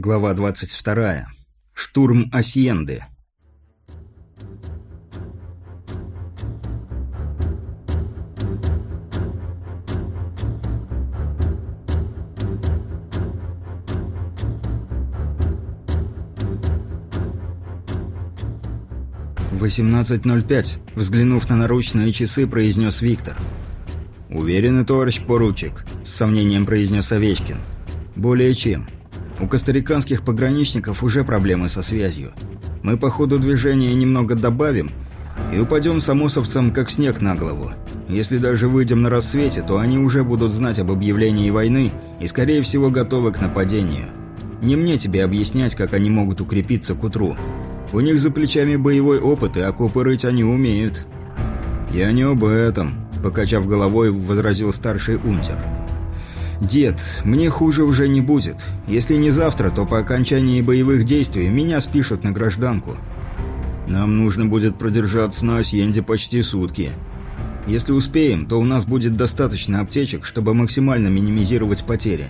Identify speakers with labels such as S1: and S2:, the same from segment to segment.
S1: Глава 22. Штурм Асьенды. «Восемнадцать ноль пять», — взглянув на наручные часы, произнес Виктор. «Уверенный, товарищ поручик», — с сомнением произнес Овечкин. «Более чем. У костариканских пограничников уже проблемы со связью. Мы по ходу движения немного добавим и упадем самосовцам как снег на голову. Если даже выйдем на рассвете, то они уже будут знать об объявлении войны и, скорее всего, готовы к нападению. Не мне тебе объяснять, как они могут укрепиться к утру. У них за плечами боевой опыт, и окопы рыть они умеют». «Я не об этом», — покачав головой, возразил старший унтер. «Дед, мне хуже уже не будет. Если не завтра, то по окончании боевых действий меня спишут на гражданку. Нам нужно будет продержаться на Асьенде почти сутки. Если успеем, то у нас будет достаточно аптечек, чтобы максимально минимизировать потери.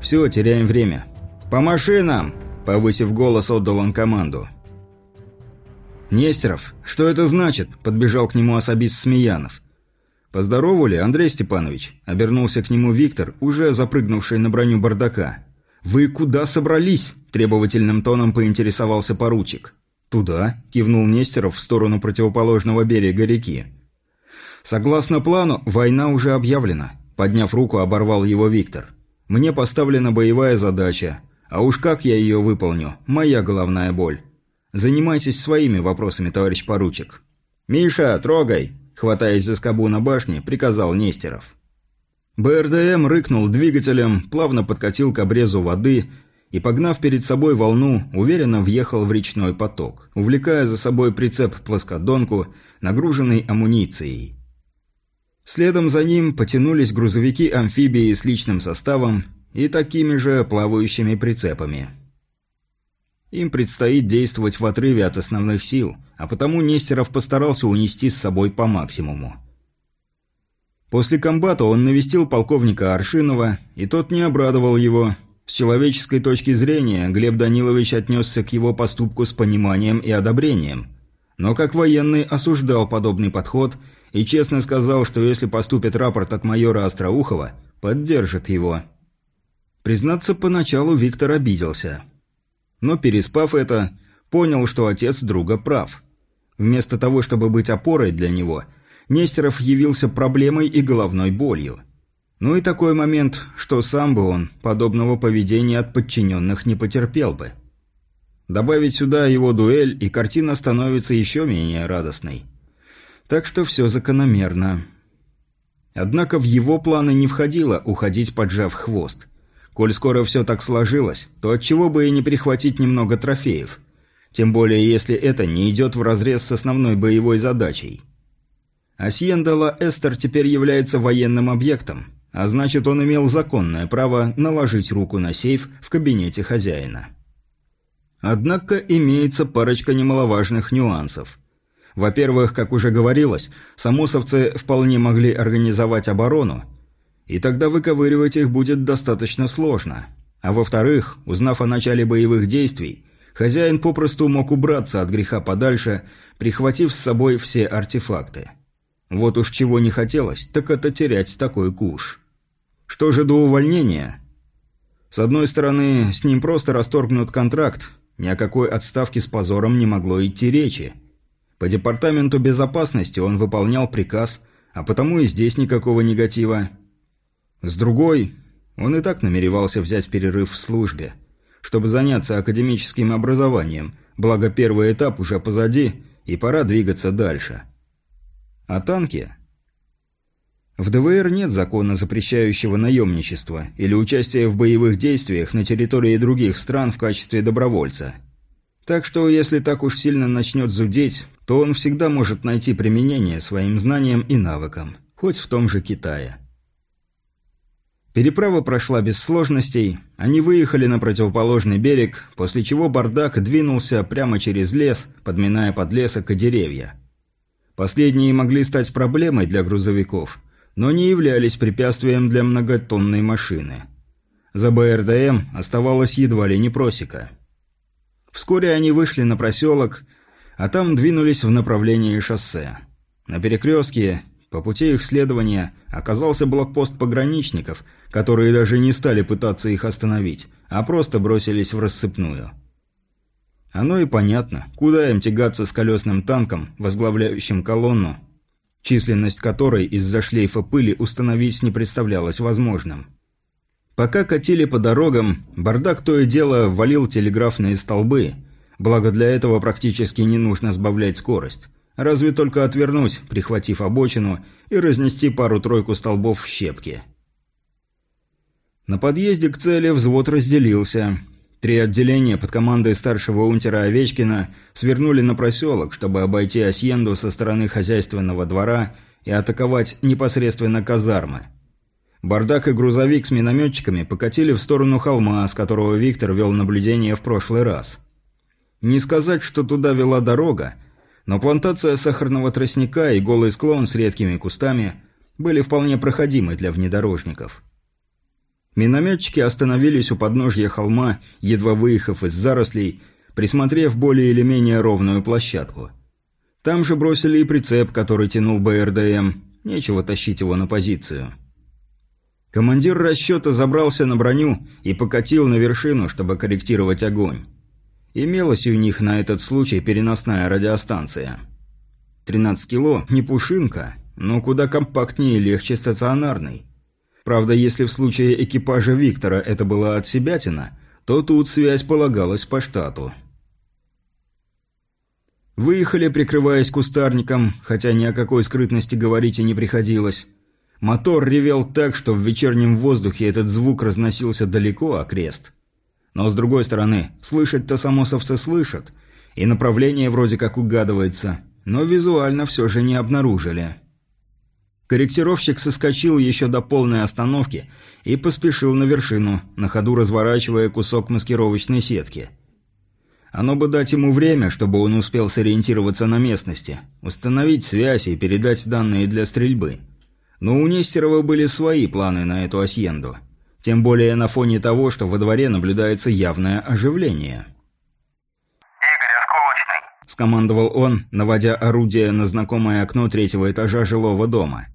S1: Все, теряем время. По машинам!» Повысив голос, отдал он команду. «Нестеров, что это значит?» – подбежал к нему особист Смеянов. «Поздоровали, Андрей Степанович?» – обернулся к нему Виктор, уже запрыгнувший на броню бардака. «Вы куда собрались?» – требовательным тоном поинтересовался поручик. «Туда», – кивнул Нестеров в сторону противоположного берега реки. «Согласно плану, война уже объявлена», – подняв руку, оборвал его Виктор. «Мне поставлена боевая задача, а уж как я ее выполню – моя головная боль. Занимайтесь своими вопросами, товарищ поручик». «Миша, трогай!» Хватаясь за скобу на башне, приказал Нестеров. БРДМ рыкнул двигателем, плавно подкатил к обрезу воды и, погнав перед собой волну, уверенно въехал в речной поток, увлекая за собой прицеп-плоскодонку, нагруженный амуницией. Следом за ним потянулись грузовики-амфибии с личным составом и такими же плавающими прицепами. Им предстоит действовать в отрыве от основных сил, а потому Нестеров постарался унести с собой по максимуму. После комбата он навестил полковника Аршинова, и тот не обрадовал его. С человеческой точки зрения Глеб Данилович отнесся к его поступку с пониманием и одобрением. Но как военный осуждал подобный подход и честно сказал, что если поступит рапорт от майора Остроухова, поддержит его. Признаться, поначалу Виктор обиделся – но, переспав это, понял, что отец друга прав. Вместо того, чтобы быть опорой для него, Нестеров явился проблемой и головной болью. Ну и такой момент, что сам бы он подобного поведения от подчиненных не потерпел бы. Добавить сюда его дуэль, и картина становится еще менее радостной. Так что все закономерно. Однако в его планы не входило уходить, поджав хвост – Коль скоро все так сложилось, то отчего бы и не прихватить немного трофеев. Тем более, если это не идет вразрез с основной боевой задачей. Асьенда Ла Эстер теперь является военным объектом, а значит, он имел законное право наложить руку на сейф в кабинете хозяина. Однако имеется парочка немаловажных нюансов. Во-первых, как уже говорилось, самосовцы вполне могли организовать оборону, и тогда выковыривать их будет достаточно сложно. А во-вторых, узнав о начале боевых действий, хозяин попросту мог убраться от греха подальше, прихватив с собой все артефакты. Вот уж чего не хотелось, так это терять такой куш. Что же до увольнения? С одной стороны, с ним просто расторгнут контракт, ни о какой отставке с позором не могло идти речи. По департаменту безопасности он выполнял приказ, а потому и здесь никакого негатива. С другой, он и так намеревался взять перерыв в службе, чтобы заняться академическим образованием, благо первый этап уже позади, и пора двигаться дальше. А танки? В ДВР нет закона, запрещающего наемничество или участие в боевых действиях на территории других стран в качестве добровольца. Так что, если так уж сильно начнет зудеть, то он всегда может найти применение своим знаниям и навыкам, хоть в том же Китае. Переправа прошла без сложностей, они выехали на противоположный берег, после чего бардак двинулся прямо через лес, подминая подлесок и деревья. Последние могли стать проблемой для грузовиков, но не являлись препятствием для многотонной машины. За БРДМ оставалось едва ли не просека. Вскоре они вышли на проселок, а там двинулись в направлении шоссе. На перекрестке, по пути их следования, оказался блокпост пограничников, которые даже не стали пытаться их остановить, а просто бросились в рассыпную. Оно и понятно, куда им тягаться с колесным танком, возглавляющим колонну, численность которой из-за шлейфа пыли установить не представлялось возможным. Пока катили по дорогам, бардак то и дело валил телеграфные столбы, благо для этого практически не нужно сбавлять скорость. Разве только отвернуть, прихватив обочину, и разнести пару-тройку столбов в щепки. На подъезде к цели взвод разделился. Три отделения под командой старшего унтера Овечкина свернули на проселок, чтобы обойти Асьенду со стороны хозяйственного двора и атаковать непосредственно казармы – Бардак и грузовик с минометчиками покатили в сторону холма, с которого Виктор вел наблюдение в прошлый раз. Не сказать, что туда вела дорога, но плантация сахарного тростника и голый склон с редкими кустами были вполне проходимы для внедорожников. Минометчики остановились у подножья холма, едва выехав из зарослей, присмотрев более или менее ровную площадку. Там же бросили и прицеп, который тянул БРДМ, нечего тащить его на позицию. Командир расчета забрался на броню и покатил на вершину, чтобы корректировать огонь. Имелась у них на этот случай переносная радиостанция. 13 кило – не пушинка, но куда компактнее и легче стационарной. Правда, если в случае экипажа Виктора это была отсебятина, то тут связь полагалась по штату. Выехали, прикрываясь кустарником, хотя ни о какой скрытности говорить и не приходилось. Мотор ревел так, что в вечернем воздухе этот звук разносился далеко окрест. Но с другой стороны, слышать-то самосовцы слышат, и направление вроде как угадывается, но визуально все же не обнаружили. Корректировщик соскочил еще до полной остановки и поспешил на вершину, на ходу разворачивая кусок маскировочной сетки. Оно бы дать ему время, чтобы он успел сориентироваться на местности, установить связь и передать данные для стрельбы – но у Нестерова были свои планы на эту асьенду. Тем более на фоне того, что во дворе наблюдается явное оживление.
S2: «Игорь, осколочный!»
S1: – скомандовал он, наводя орудие на знакомое окно третьего этажа жилого дома.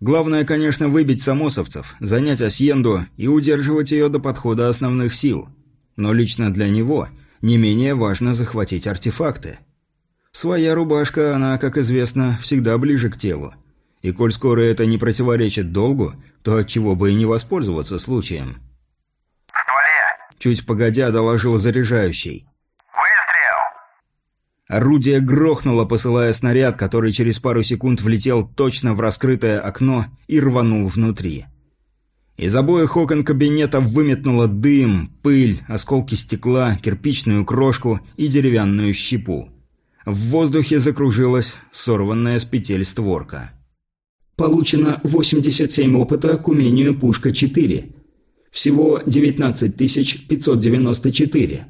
S1: Главное, конечно, выбить самосовцев, занять асьенду и удерживать ее до подхода основных сил. Но лично для него не менее важно захватить артефакты. Своя рубашка, она, как известно, всегда ближе к телу. И коль скоро это не противоречит долгу, то отчего бы и не воспользоваться случаем.
S2: «В стволе!»
S1: Чуть погодя доложил заряжающий.
S2: «Выстрел!»
S1: Орудие грохнуло, посылая снаряд, который через пару секунд влетел точно в раскрытое окно и рванул внутри. Из обоих окон кабинета выметнуло дым, пыль, осколки стекла, кирпичную крошку и деревянную щепу. В воздухе закружилась сорванная с петель створка.
S3: Получено 87 опыта к умению «Пушка-4». Всего 19 594.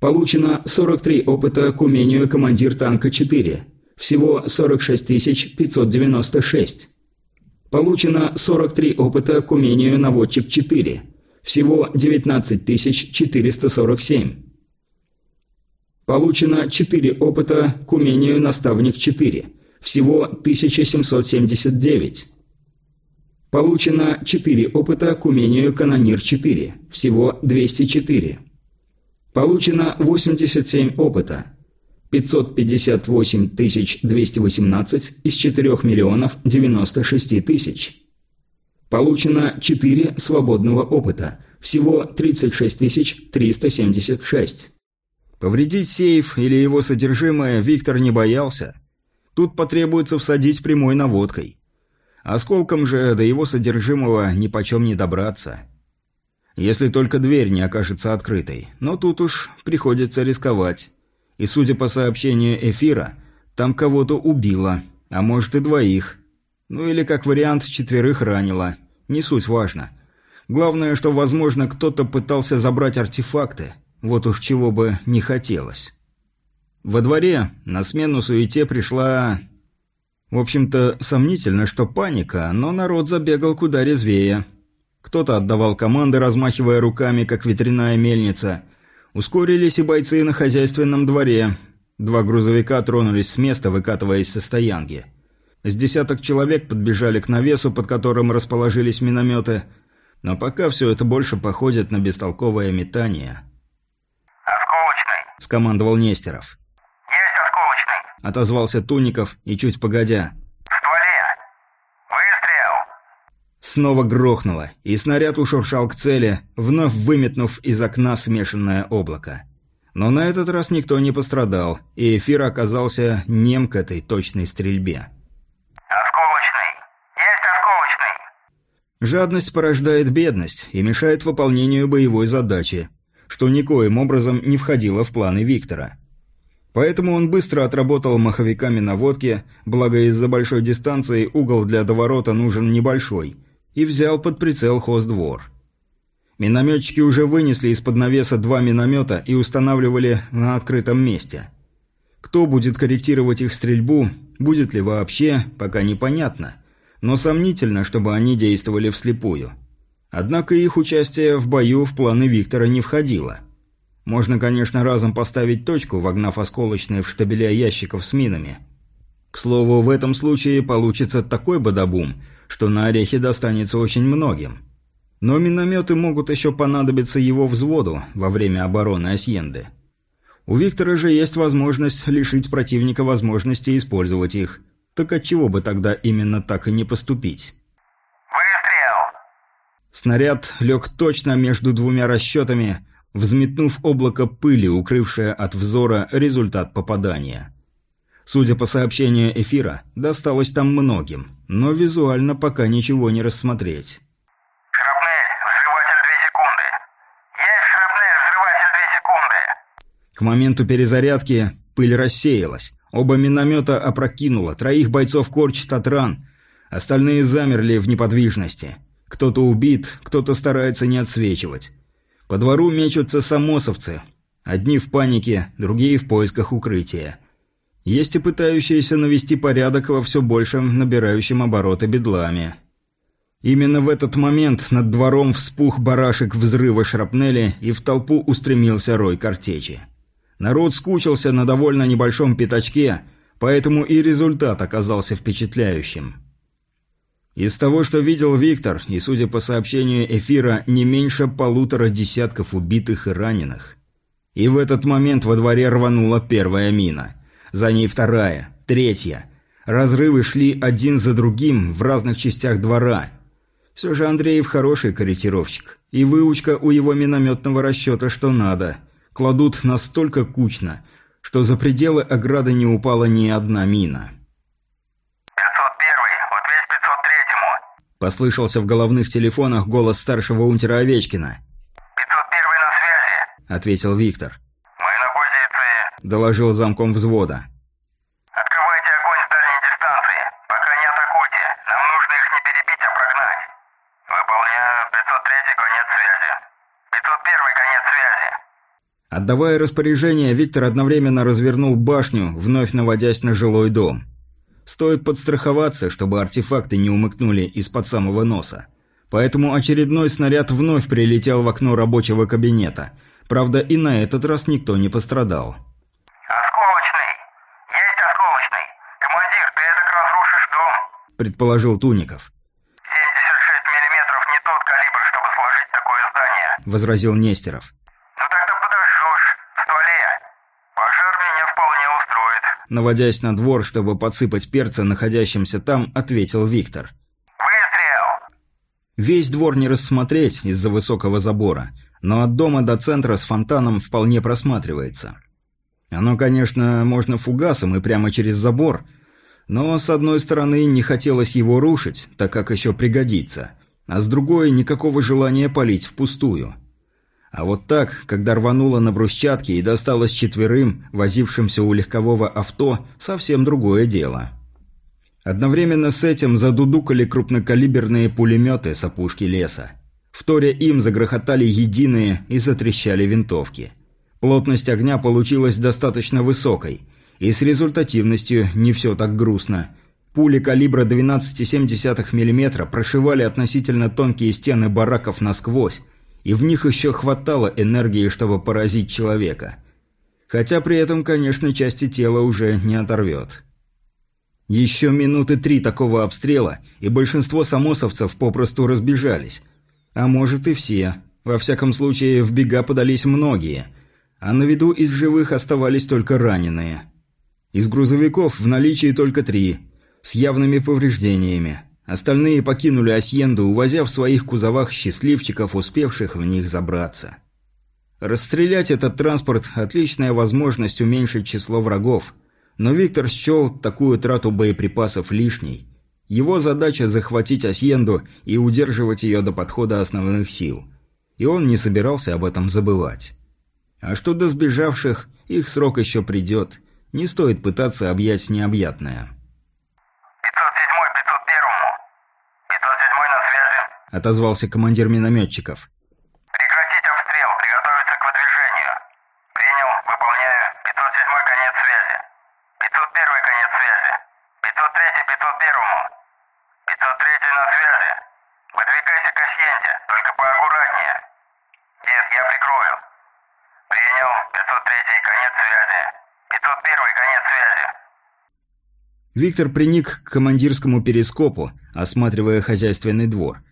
S3: Получено 43 опыта к умению «Командир танка-4». Всего 46 596. Получено 43 опыта к умению «Наводчик-4». Всего 19 447. Получено 4 опыта к умению «Наставник-4». Всего 1779. Получено 4 опыта к умению «Канонир-4». Всего 204. Получено 87 опыта. 558 218 из 4 миллионов 96 тысяч. Получено 4 свободного опыта. Всего 36 376.
S1: Повредить сейф или его содержимое Виктор не боялся. Тут потребуется всадить прямой наводкой. Осколком же до его содержимого ни почем не добраться. Если только дверь не окажется открытой. Но тут уж приходится рисковать. И судя по сообщению эфира, там кого-то убило, а может и двоих. Ну или как вариант четверых ранило. Не суть важно. Главное, что, возможно, кто-то пытался забрать артефакты. Вот уж чего бы не хотелось. Во дворе на смену суете пришла... В общем-то, сомнительно, что паника, но народ забегал куда резвее. Кто-то отдавал команды, размахивая руками, как ветряная мельница. Ускорились и бойцы на хозяйственном дворе. Два грузовика тронулись с места, выкатываясь со стоянки. С десяток человек подбежали к навесу, под которым расположились минометы, но пока все это больше походит на бестолковое метание.
S2: «Осколочный!»
S1: – скомандовал Нестеров. Отозвался Туников и чуть погодя.
S2: «В! Выстрел!»
S1: Снова грохнуло, и снаряд ушуршал к цели, вновь выметнув из окна смешанное облако. Но на этот раз никто не пострадал, и эфир оказался нем к этой точной стрельбе.
S2: «Осколочный! Есть осколочный!»
S1: Жадность порождает бедность и мешает выполнению боевой задачи, что никоим образом не входило в планы Виктора. Поэтому он быстро отработал маховиками наводки, благо из-за большой дистанции угол для доворота нужен небольшой, и взял под прицел хоздвор. Минометчики уже вынесли из-под навеса два миномета и устанавливали на открытом месте. Кто будет корректировать их стрельбу, будет ли вообще, пока непонятно. Но сомнительно, чтобы они действовали вслепую. Однако их участие в бою в планы Виктора не входило. Можно, конечно, разом поставить точку, вогнав осколочные в штабеля ящиков с минами. К слову, в этом случае получится такой бадабум, что на орехи достанется очень многим. Но минометы могут еще понадобиться его взводу во время обороны Асьенды. У Виктора же есть возможность лишить противника возможности использовать их. Так отчего бы тогда именно так и не поступить?
S2: «Выстрел!»
S1: Снаряд лег точно между двумя расчетами, взметнув облако пыли, укрывшее от взора результат попадания. Судя по сообщению эфира, досталось там многим, но визуально пока ничего не рассмотреть.
S2: «Шрапнель! Взрыватель 2 секунды!» «Есть шрапнель! Взрыватель 2 секунды!»
S1: К моменту перезарядки пыль рассеялась. Оба миномета опрокинуло, троих бойцов корчит от ран. Остальные замерли в неподвижности. Кто-то убит, кто-то старается не отсвечивать. По двору мечутся самосовцы. Одни в панике, другие в поисках укрытия. Есть и пытающиеся навести порядок во все большем набирающем обороты бедлами. Именно в этот момент над двором вспух барашек взрыва шрапнели, и в толпу устремился рой картечи. Народ скучился на довольно небольшом пятачке, поэтому и результат оказался впечатляющим. Из того, что видел Виктор, и, судя по сообщению эфира, не меньше полутора десятков убитых и раненых. И в этот момент во дворе рванула первая мина. За ней вторая, третья. Разрывы шли один за другим в разных частях двора. Все же Андреев хороший корректировщик. И выучка у его минометного расчета что надо. Кладут настолько кучно, что за пределы ограды не упала ни одна мина.
S2: 501-й! Вот весь 503-му!
S1: Послышался в головных телефонах голос старшего унтера Овечкина.
S2: 501-й на связи!
S1: – ответил Виктор.
S2: Мы на позиции!
S1: Доложил замком взвода.
S2: Открывайте огонь с дальней дистанции! Пока не атакуйте! Нам нужно их не перебить, а прогнать! Выполняю 503-й конец связи! 501-й конец связи!
S1: Отдавая распоряжение, Виктор одновременно развернул башню, вновь наводясь на жилой дом. Стоит подстраховаться, чтобы артефакты не умыкнули из-под самого носа. Поэтому очередной снаряд вновь прилетел в окно рабочего кабинета. Правда, и на этот раз никто не пострадал.
S2: Осколочный! Есть осколочный! Командир, ты это разрушишь дом!
S1: Предположил Туников.
S2: 76 миллиметров не тот калибр, чтобы сложить такое здание.
S1: Возразил Нестеров.
S2: Ну тогда подожжешь. В стволе. Пожар меня вполне устроит.
S1: Наводясь на двор, чтобы подсыпать перца находящимся там, ответил Виктор.
S2: Выстрел!
S1: Весь двор не рассмотреть из-за высокого забора, но от дома до центра с фонтаном вполне просматривается. Оно, конечно, можно фугасом и прямо через забор, но с одной стороны не хотелось его рушить, так как еще пригодится, а с другой никакого желания палить впустую. А вот так, когда рвануло на брусчатке и досталось четверым, возившимся у легкового авто, совсем другое дело. Одновременно с этим задудукали крупнокалиберные пулеметы с опушки леса. Вторя им загрохотали единые и затрещали винтовки. Плотность огня получилась достаточно высокой, и с результативностью не все так грустно. Пули калибра 12,7 мм прошивали относительно тонкие стены бараков насквозь, и в них еще хватало энергии, чтобы поразить человека. Хотя при этом, конечно, части тела уже не оторвет. Еще минуты три такого обстрела, и большинство самосовцев попросту разбежались. А может и все. Во всяком случае, в бега подались многие. А на виду из живых оставались только раненые. Из грузовиков в наличии только три, с явными повреждениями. Остальные покинули Асьенду, увозя в своих кузовах счастливчиков, успевших в них забраться. Расстрелять этот транспорт – отличная возможность уменьшить число врагов, но Виктор счел такую трату боеприпасов лишней. Его задача – захватить Асьенду и удерживать ее до подхода основных сил. И он не собирался об этом забывать. А что до сбежавших, их срок еще придет. Не стоит пытаться объять необъятное.
S2: 507 501 507 на связи.
S1: Отозвался командир минометчиков.
S2: Прекратить обстрел, приготовиться к выдвижению. Принял, выполняю. 507 конец связи. 501 конец связи. 503 501 503 на связи. Выдвигайся к Асьенде, только поаккуратнее. Дед, я прикрою. Принял, 503 конец связи. 501 конец связи.
S1: Виктор приник к командирскому перископу, осматривая хозяйственный двор.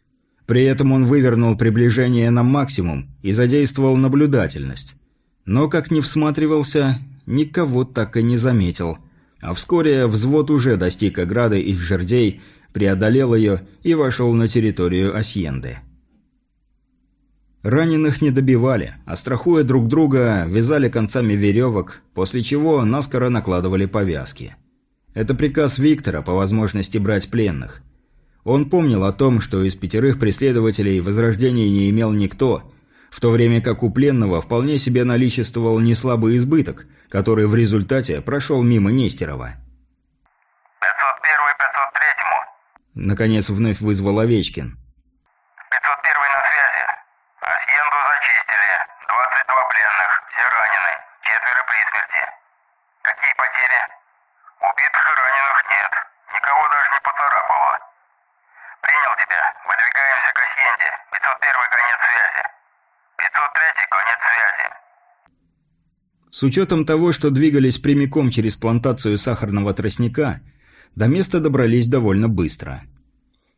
S1: При этом он вывернул приближение на максимум и задействовал наблюдательность. Но, как ни всматривался, никого так и не заметил. А вскоре взвод уже достиг ограды из жердей, преодолел ее и вошел на территорию Асьенды. Раненых не добивали, а страхуя друг друга, вязали концами веревок, после чего наскоро накладывали повязки. Это приказ Виктора по возможности брать пленных. Он помнил о том, что из пятерых преследователей возрождения не имел никто, в то время как у пленного вполне себе наличествовал неслабый избыток, который в результате прошел мимо Нестерова.
S2: 501 503
S1: Наконец вновь вызвал Овечкин.
S2: 501 на связи. Асьенду зачистили. 22 пленных. Все ранены. Четверо при смерти. Какие потери? Убитых и раненых нет. Никого даже не поцарапало. Принял тебя. Выдвигаемся к Асьенде. 501 конец связи. 503 конец связи.
S1: С учетом того, что двигались прямиком через плантацию сахарного тростника, до места добрались довольно быстро.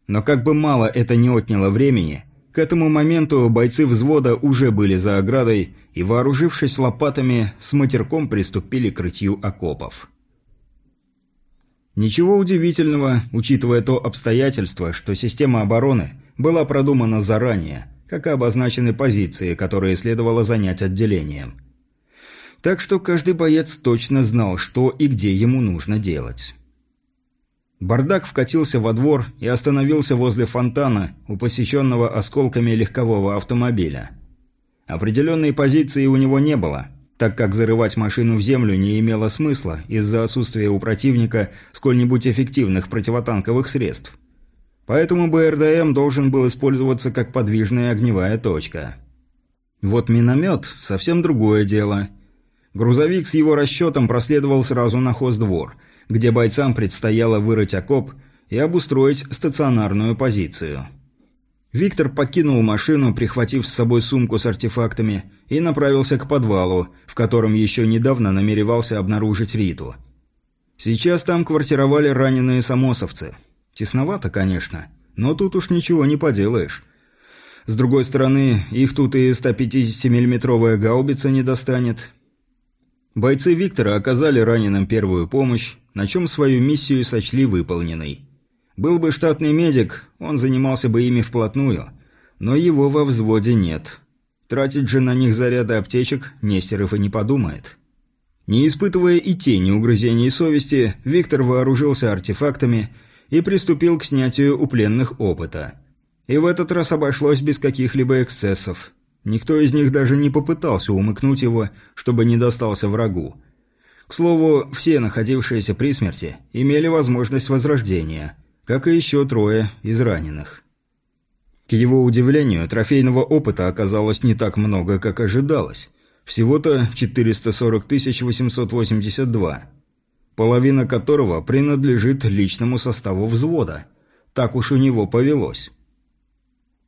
S1: Но как бы мало это не отняло времени, к этому моменту бойцы взвода уже были за оградой и, вооружившись лопатами, с матерком приступили к рытью окопов. Ничего удивительного, учитывая то обстоятельство, что система обороны была продумана заранее, как и обозначены позиции, которые следовало занять отделением. Так что каждый боец точно знал, что и где ему нужно делать. Бардак вкатился во двор и остановился возле фонтана, у посещенного осколками легкового автомобиля. Определенной позиции у него не было, так как зарывать машину в землю не имело смысла из-за отсутствия у противника сколь-нибудь эффективных противотанковых средств. Поэтому БРДМ должен был использоваться как подвижная огневая точка. Вот миномет – совсем другое дело. Грузовик с его расчетом проследовал сразу на хоздвор – где бойцам предстояло вырыть окоп и обустроить стационарную позицию. Виктор покинул машину, прихватив с собой сумку с артефактами, и направился к подвалу, в котором еще недавно намеревался обнаружить Риту. Сейчас там квартировали раненые самосовцы. Тесновато, конечно, но тут уж ничего не поделаешь. С другой стороны, их тут и 150 миллиметровая гаубица не достанет. Бойцы Виктора оказали раненым первую помощь, на чем свою миссию сочли выполненной. Был бы штатный медик, он занимался бы ими вплотную, но его во взводе нет. Тратить же на них заряды аптечек Нестеров и не подумает. Не испытывая и тени угрызений совести, Виктор вооружился артефактами и приступил к снятию у пленных опыта. И в этот раз обошлось без каких-либо эксцессов. Никто из них даже не попытался умыкнуть его, чтобы не достался врагу. К слову, все находившиеся при смерти имели возможность возрождения, как и еще трое из раненых. К его удивлению, трофейного опыта оказалось не так много, как ожидалось. Всего-то 440 882. половина которого принадлежит личному составу взвода. Так уж у него повелось.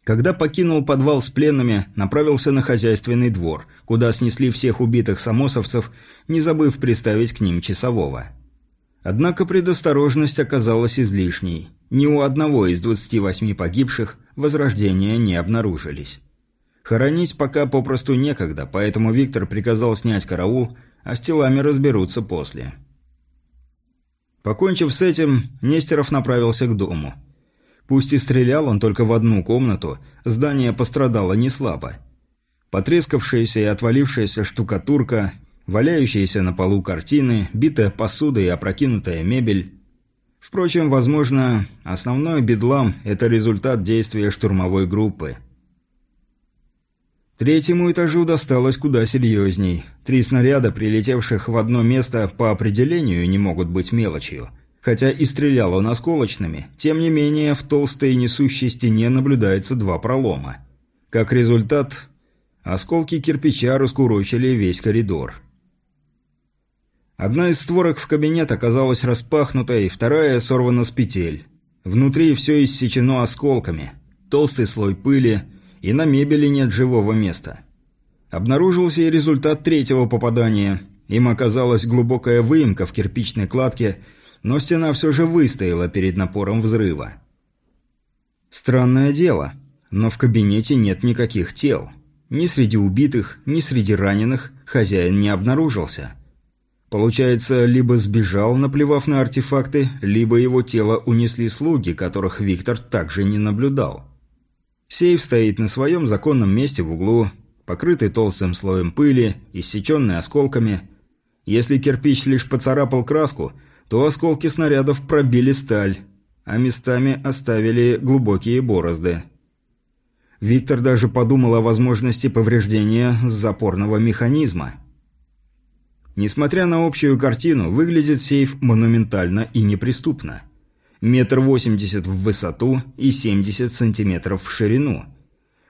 S1: Когда покинул подвал с пленными, направился на хозяйственный двор, куда снесли всех убитых самосовцев, не забыв приставить к ним часового. Однако предосторожность оказалась излишней. Ни у одного из 28 погибших возрождения не обнаружились. Хоронить пока попросту некогда, поэтому Виктор приказал снять караул, а с телами разберутся после. Покончив с этим, Нестеров направился к дому. Пусть и стрелял он только в одну комнату, здание пострадало не слабо. Потрескавшаяся и отвалившаяся штукатурка, валяющиеся на полу картины, битая посуда и опрокинутая мебель. Впрочем, возможно, основной бедлам – это результат действия штурмовой группы. Третьему этажу досталось куда серьезней. Три снаряда, прилетевших в одно место, по определению не могут быть мелочью – Хотя и стрелял он осколочными, тем не менее в толстой несущей стене наблюдается два пролома. Как результат, осколки кирпича раскурочили весь коридор. Одна из створок в кабинет оказалась распахнутой, вторая сорвана с петель. Внутри все иссечено осколками, толстый слой пыли, и на мебели нет живого места. Обнаружился и результат третьего попадания. Им оказалась глубокая выемка в кирпичной кладке – но стена все же выстояла перед напором взрыва. Странное дело, но в кабинете нет никаких тел. Ни среди убитых, ни среди раненых хозяин не обнаружился. Получается, либо сбежал, наплевав на артефакты, либо его тело унесли слуги, которых Виктор также не наблюдал. Сейф стоит на своем законном месте в углу, покрытый толстым слоем пыли, иссеченный осколками. Если кирпич лишь поцарапал краску – то осколки снарядов пробили сталь, а местами оставили глубокие борозды. Виктор даже подумал о возможности повреждения запорного механизма. Несмотря на общую картину, выглядит сейф монументально и неприступно. Метр восемьдесят в высоту и 70 сантиметров в ширину.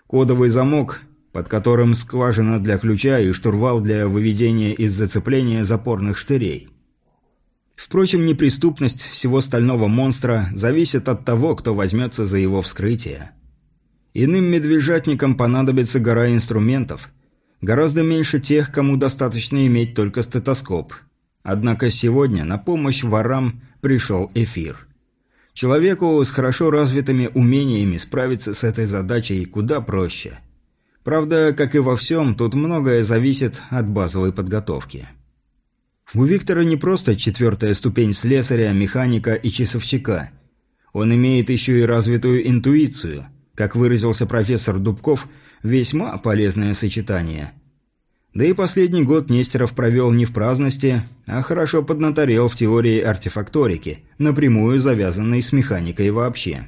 S1: Кодовый замок, под которым скважина для ключа и штурвал для выведения из зацепления запорных штырей. Впрочем, неприступность всего стального монстра зависит от того, кто возьмется за его вскрытие. Иным медвежатникам понадобится гора инструментов. Гораздо меньше тех, кому достаточно иметь только стетоскоп. Однако сегодня на помощь ворам пришел эфир. Человеку с хорошо развитыми умениями справиться с этой задачей куда проще. Правда, как и во всем, тут многое зависит от базовой подготовки. У Виктора не просто четвертая ступень слесаря, механика и часовщика. Он имеет еще и развитую интуицию. Как выразился профессор Дубков, весьма полезное сочетание. Да и последний год Нестеров провел не в праздности, а хорошо поднаторел в теории артефакторики, напрямую завязанной с механикой вообще.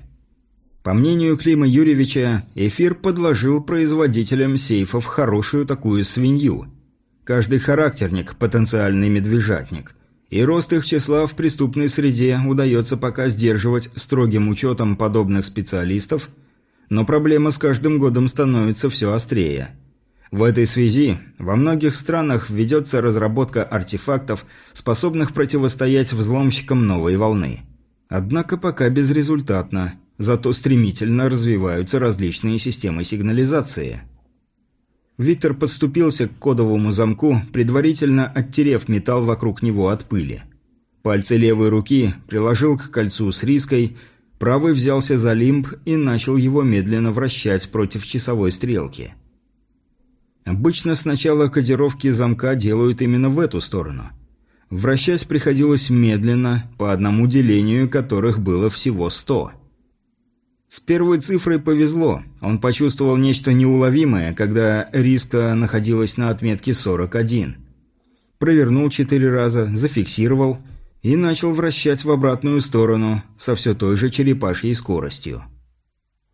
S1: По мнению Клима Юрьевича, эфир подложил производителям сейфов хорошую такую свинью – Каждый характерник – потенциальный медвежатник. И рост их числа в преступной среде удается пока сдерживать строгим учетом подобных специалистов, но проблема с каждым годом становится все острее. В этой связи во многих странах ведется разработка артефактов, способных противостоять взломщикам новой волны. Однако пока безрезультатно, зато стремительно развиваются различные системы сигнализации – Виктор подступился к кодовому замку, предварительно оттерев металл вокруг него от пыли. Пальцы левой руки приложил к кольцу с риской, правый взялся за лимб и начал его медленно вращать против часовой стрелки. Обычно сначала кодировки замка делают именно в эту сторону. Вращать приходилось медленно, по одному делению которых было всего сто. С первой цифрой повезло. Он почувствовал нечто неуловимое, когда риска находилась на отметке 41. Провернул четыре раза, зафиксировал и начал вращать в обратную сторону со все той же черепашьей скоростью.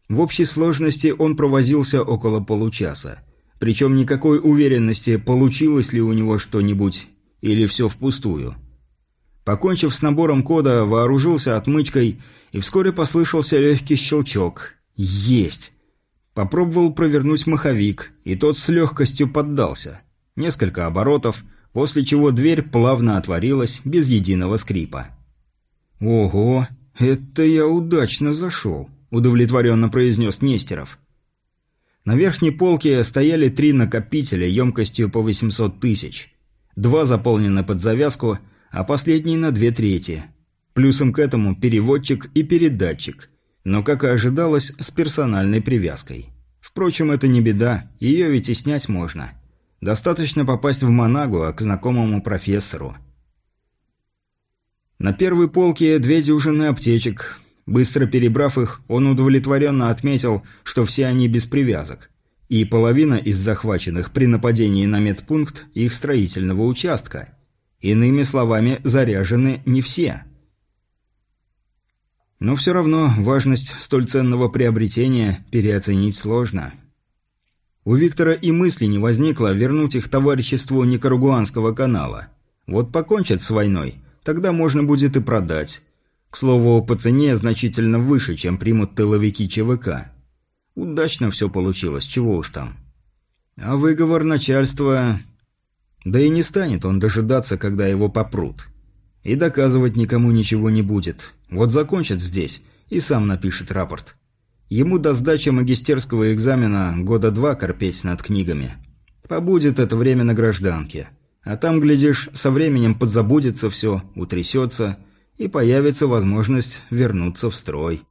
S1: В общей сложности он провозился около получаса. Причем никакой уверенности, получилось ли у него что-нибудь или все впустую. Покончив с набором кода, вооружился отмычкой и вскоре послышался легкий щелчок. «Есть!» Попробовал провернуть маховик, и тот с легкостью поддался. Несколько оборотов, после чего дверь плавно отворилась без единого скрипа. «Ого, это я удачно зашел», – удовлетворенно произнес Нестеров. На верхней полке стояли три накопителя емкостью по 800 тысяч. Два заполнены под завязку, а последний на две трети. Плюсом к этому переводчик и передатчик, но, как и ожидалось, с персональной привязкой. Впрочем, это не беда, ее ведь и снять можно. Достаточно попасть в Монагу, а к знакомому профессору. На первой полке две дюжины аптечек. Быстро перебрав их, он удовлетворенно отметил, что все они без привязок. И половина из захваченных при нападении на медпункт их строительного участка. Иными словами, заряжены не все. Но все равно важность столь ценного приобретения переоценить сложно. У Виктора и мысли не возникло вернуть их товариществу Никарагуанского канала. Вот покончат с войной, тогда можно будет и продать. К слову, по цене значительно выше, чем примут тыловики ЧВК. Удачно все получилось, чего уж там. А выговор начальства... Да и не станет он дожидаться, когда его попрут. И доказывать никому ничего не будет. Вот закончит здесь и сам напишет рапорт. Ему до сдачи магистерского экзамена года два корпеть над книгами. Побудет это время на гражданке. А там, глядишь, со временем подзабудется все, утрясется, и появится возможность вернуться в строй.